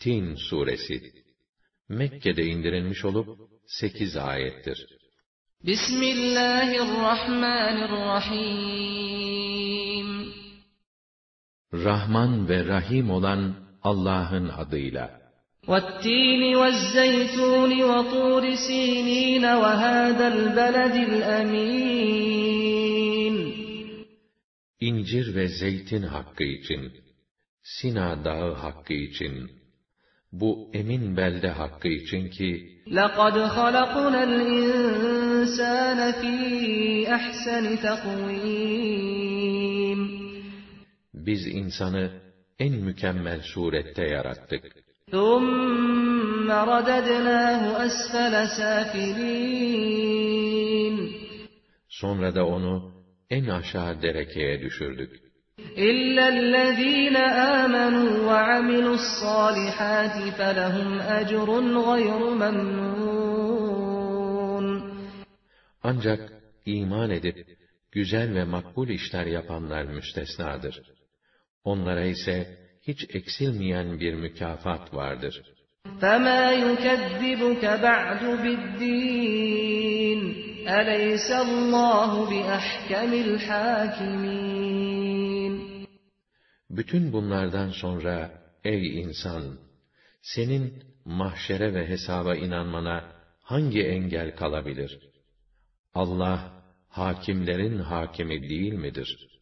Tin suresi Mekke'de indirilmiş olup 8 ayettir. Bismillahirrahmanirrahim Rahman ve Rahim olan Allah'ın adıyla. وَالتِّينِ وَالزَّيْتُونِ وَطُورِ سِينِينَ وَهَذَا الْبَلَدِ الْأَمِينَ İncir ve zeytin hakkı için, Sina dağı hakkı için, bu emin belde hakkı için ki لَقَدْ خَلَقْنَا الْاِنْسَانَ ف۪ي اَحْسَنِ Biz insanı en mükemmel surette yarattık. ثُمَّ رَدَدْنَاهُ أَسْفَلَ سَافِلِينَ Sonra da onu en aşağı derekeye düşürdük. إِلَّا الَّذِينَ آمَنُوا وَعَمِلُوا الصَّالِحَاتِ فَلَهُمْ أَجْرٌ غَيْرُ مَمْنُونٍ Ancak iman edip güzel ve makbul işler yapanlar müstesnadır. Onlara ise hiç eksilmeyen bir mükafat vardır. فَمَا يُكَذِّبُكَ بَعْدُ بِالدِّينِ أَلَيْسَ اللّٰهُ بِأَحْكَمِ الْحَاكِمِينَ bütün bunlardan sonra ey insan, senin mahşere ve hesaba inanmana hangi engel kalabilir? Allah, hakimlerin hakimi değil midir?'